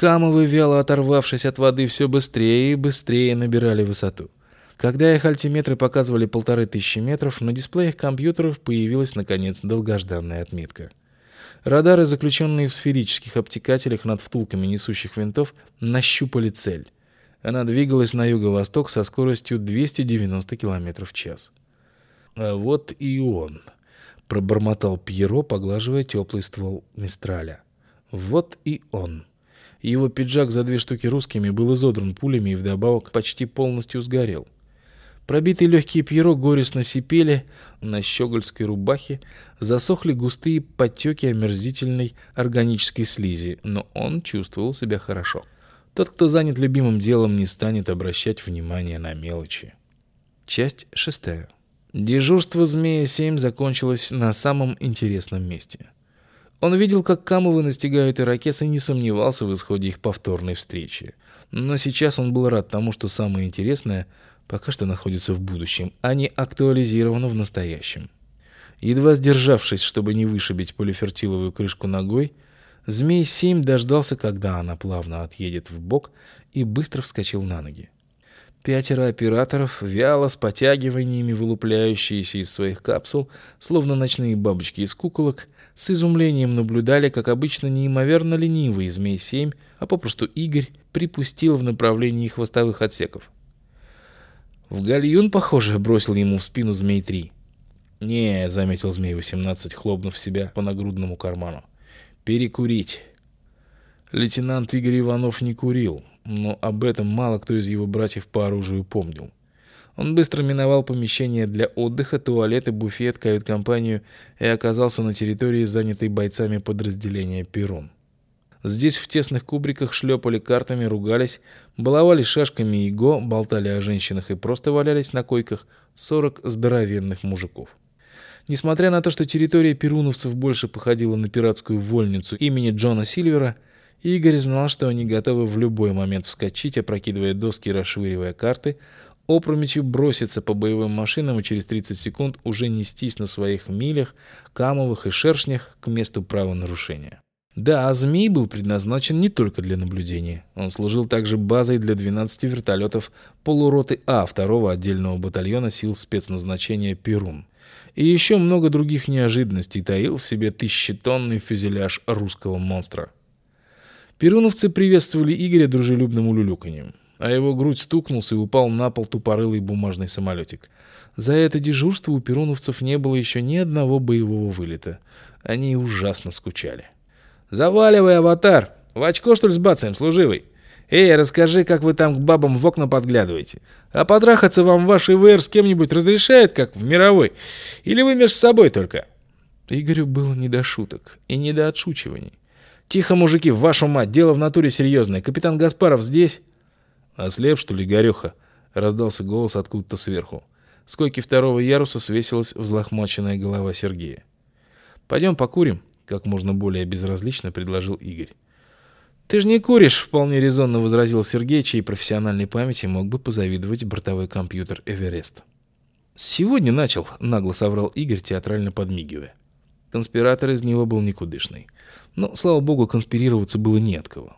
Камовы, вяло оторвавшись от воды, все быстрее и быстрее набирали высоту. Когда их альтиметры показывали полторы тысячи метров, на дисплеях компьютеров появилась, наконец, долгожданная отметка. Радары, заключенные в сферических обтекателях над втулками несущих винтов, нащупали цель. Она двигалась на юго-восток со скоростью 290 км в час. «А вот и он», — пробормотал Пьеро, поглаживая теплый ствол Мистраля. «Вот и он». Его пиджак за две штуки русскими был изодран пулями и вдобавок почти полностью сгорел. Пробитые легкие Пьеро горестно сипели, на щегольской рубахе засохли густые подтеки омерзительной органической слизи, но он чувствовал себя хорошо. Тот, кто занят любимым делом, не станет обращать внимание на мелочи. Часть шестая. Дежурство «Змея-7» закончилось на самом интересном месте. Он видел, как Камовы настигают иракес и не сомневался в исходе их повторной встречи. Но сейчас он был рад тому, что самое интересное пока что находится в будущем, а не актуализировано в настоящем. Едва сдержавшись, чтобы не вышибить полифертиловую крышку ногой, Змей-7 дождался, когда она плавно отъедет в бок и быстро вскочил на ноги. Пятеро операторов, вяло с потягиваниями, вылупляющиеся из своих капсул, словно ночные бабочки из куколок, с изумлением наблюдали, как обычно неимоверно ленивый Змей-7, а попросту Игорь, припустил в направлении хвостовых отсеков. В гальюн, похоже, бросил ему в спину Змей-3. «Не», — заметил Змей-18, хлопнув себя по нагрудному карману. «Перекурить». Лейтенант Игорь Иванов не курил, но об этом мало кто из его братьев по оружию помнил. Он быстро миновал помещение для отдыха, туалет и буфет, кают-компанию и оказался на территории, занятой бойцами подразделения «Перун». Здесь в тесных кубриках шлепали картами, ругались, баловали шашками и го, болтали о женщинах и просто валялись на койках 40 здоровенных мужиков. Несмотря на то, что территория перуновцев больше походила на пиратскую вольницу имени Джона Сильвера, Игорь знал, что они готовы в любой момент вскочить, опрокидывая доски и расшвыривая карты, опрометью броситься по боевым машинам и через 30 секунд уже нестись на своих милях, камовых и шершнях к месту правонарушения. Да, а «Змей» был предназначен не только для наблюдения. Он служил также базой для 12 вертолетов полуроты А второго отдельного батальона сил спецназначения «Перун». И еще много других неожиданностей таил в себе тысячетонный фюзеляж русского монстра. Перуновцы приветствовали Игоря дружелюбным улюлюканьем, а его грудь стукнулся и упал на пол тупорылый бумажный самолетик. За это дежурство у перуновцев не было еще ни одного боевого вылета. Они ужасно скучали. «Заваливай, аватар! В очко, что ли, с бацаем, служивый? Эй, расскажи, как вы там к бабам в окна подглядываете. А подрахаться вам ваш ИВР с кем-нибудь разрешает, как в мировой? Или вы между собой только?» Игорю было не до шуток и не до отшучиваний. «Тихо, мужики, вашу мать, дело в натуре серьезное. Капитан Гаспаров здесь?» «Ослеп, что ли, Горюха?» — раздался голос откуда-то сверху. С койки второго яруса свесилась взлохмаченная голова Сергея. «Пойдем покурим», — как можно более безразлично предложил Игорь. «Ты же не куришь», — вполне резонно возразил Сергей, чьей профессиональной памяти мог бы позавидовать бортовой компьютер «Эверест». «Сегодня начал», — нагло соврал Игорь, театрально подмигивая. Конспиратор из него был никудышный. Но, слава богу, конспирироваться было не от кого.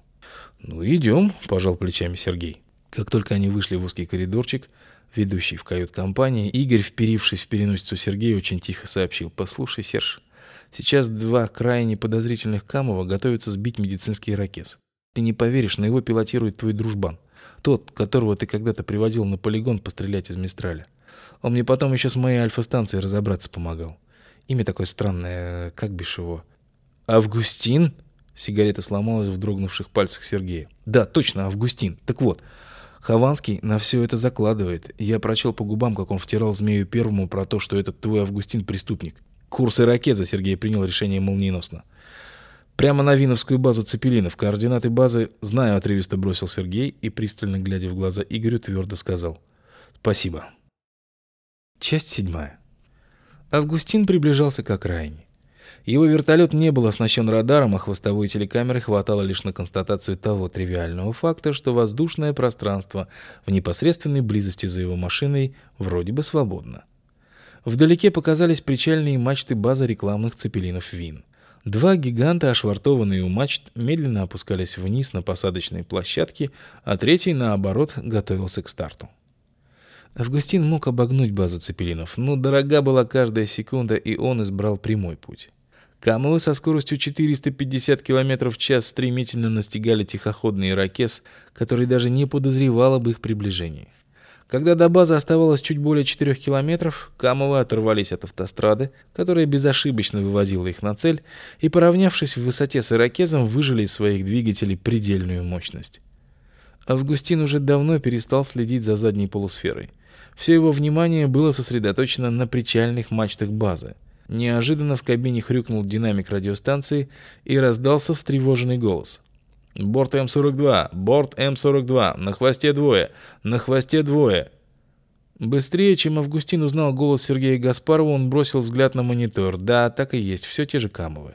«Ну, идем», — пожал плечами Сергей. Как только они вышли в узкий коридорчик, ведущий в кают-компании, Игорь, вперившись в переносицу Сергея, очень тихо сообщил. «Послушай, Серж, сейчас два крайне подозрительных Камова готовятся сбить медицинский ракет. Ты не поверишь, но его пилотирует твой дружбан. Тот, которого ты когда-то приводил на полигон пострелять из Мистраля. Он мне потом еще с моей альфа-станцией разобраться помогал. Имя такое странное, как бишь его? Августин? Сигарета сломалась в дрогнувших пальцах Сергея. Да, точно, Августин. Так вот, Хованский на все это закладывает. Я прочел по губам, как он втирал Змею Первому про то, что этот твой Августин преступник. Курсы ракет за Сергей принял решение молниеносно. Прямо на Виновскую базу Цепелинов. Координаты базы знаю, отрывисто бросил Сергей и, пристально глядя в глаза Игорю, твердо сказал. Спасибо. Часть седьмая. Августин приближался к окраине. Его вертолет не был оснащен радаром, а хвостовой телекамеры хватало лишь на констатацию того тривиального факта, что воздушное пространство в непосредственной близости за его машиной вроде бы свободно. Вдалеке показались причальные мачты базы рекламных цепелинов ВИН. Два гиганта, ошвартованные у мачт, медленно опускались вниз на посадочной площадке, а третий, наоборот, готовился к старту. Августин мог обогнуть базу цепелинов, но дорога была каждая секунда, и он избрал прямой путь. Камылы со скоростью 450 км в час стремительно настигали тихоходный ирокез, который даже не подозревал об их приближении. Когда до базы оставалось чуть более 4 километров, Камовы оторвались от автострады, которая безошибочно выводила их на цель, и, поравнявшись в высоте с ирокезом, выжили из своих двигателей предельную мощность. Августин уже давно перестал следить за задней полусферой. Все его внимание было сосредоточено на причальных мачтах базы. Неожиданно в кабине хрюкнул динамик радиостанции и раздался встревоженный голос. Борт М-42, борт М-42, на хвосте двое, на хвосте двое. Быстрее, чем Августин узнал голос Сергея Гаспарова, он бросил взгляд на монитор. Да, так и есть, все те же Камовы.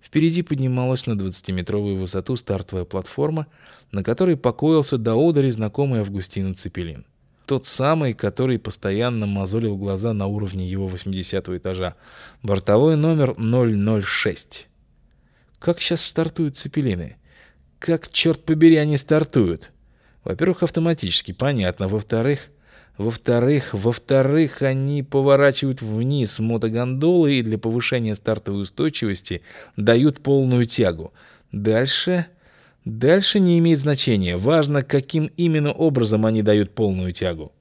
Впереди поднималась на 20-метровую высоту стартовая платформа, на которой покоился до одери знакомый Августину Цепелин. Тот самый, который постоянно мозолил глаза на уровне его 80-го этажа. Бортовой номер 006. Как сейчас стартуют Цепелины? как, черт побери, они стартуют? Во-первых, автоматически, понятно. Во-вторых, во-вторых, во-вторых, они поворачивают вниз мотогондолы и для повышения стартовой устойчивости дают полную тягу. Дальше... Дальше не имеет значения. Важно, каким именно образом они дают полную тягу.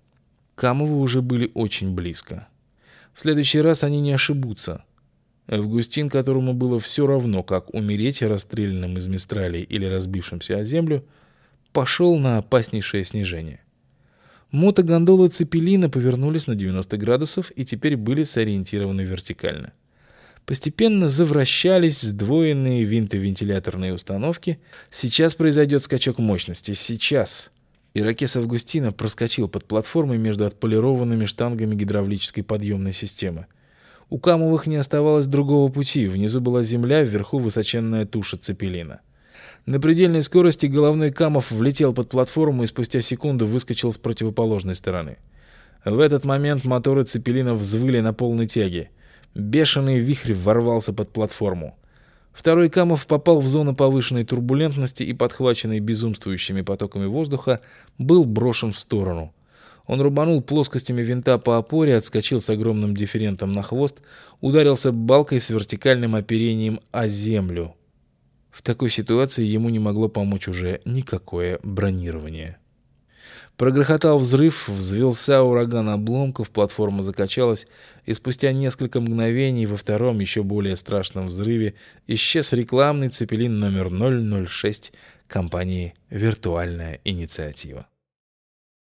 Камовы уже были очень близко. В следующий раз они не ошибутся. Августин, которому было все равно, как умереть расстрелянным из Мистралей или разбившимся о землю, пошел на опаснейшее снижение. Мотогондолы Цепелина повернулись на 90 градусов и теперь были сориентированы вертикально. Постепенно завращались сдвоенные винтовентиляторные установки. Сейчас произойдет скачок мощности. Сейчас. Иракес Августина проскочил под платформой между отполированными штангами гидравлической подъемной системы. У Камовых не оставалось другого пути. Внизу была земля, вверху высоченная туша цепелина. На предельной скорости головной Камов влетел под платформу и спустя секунду выскочил с противоположной стороны. В этот момент моторы цепелина взвыли на полной тяге. Бешеный вихрь ворвался под платформу. Второй Камов попал в зону повышенной турбулентности и, подхваченный безумствующими потоками воздуха, был брошен в сторону. Он рубанул плоскостями винта по опоре, отскочил с огромным дифферентом на хвост, ударился балкой с вертикальным оперением о землю. В такой ситуации ему не могло помочь уже никакое бронирование. Прогрохотал взрыв, взвелся ураган обломков, платформа закачалась, и спустя несколько мгновений во втором, еще более страшном взрыве исчез рекламный цепелин номер 006 компании «Виртуальная инициатива».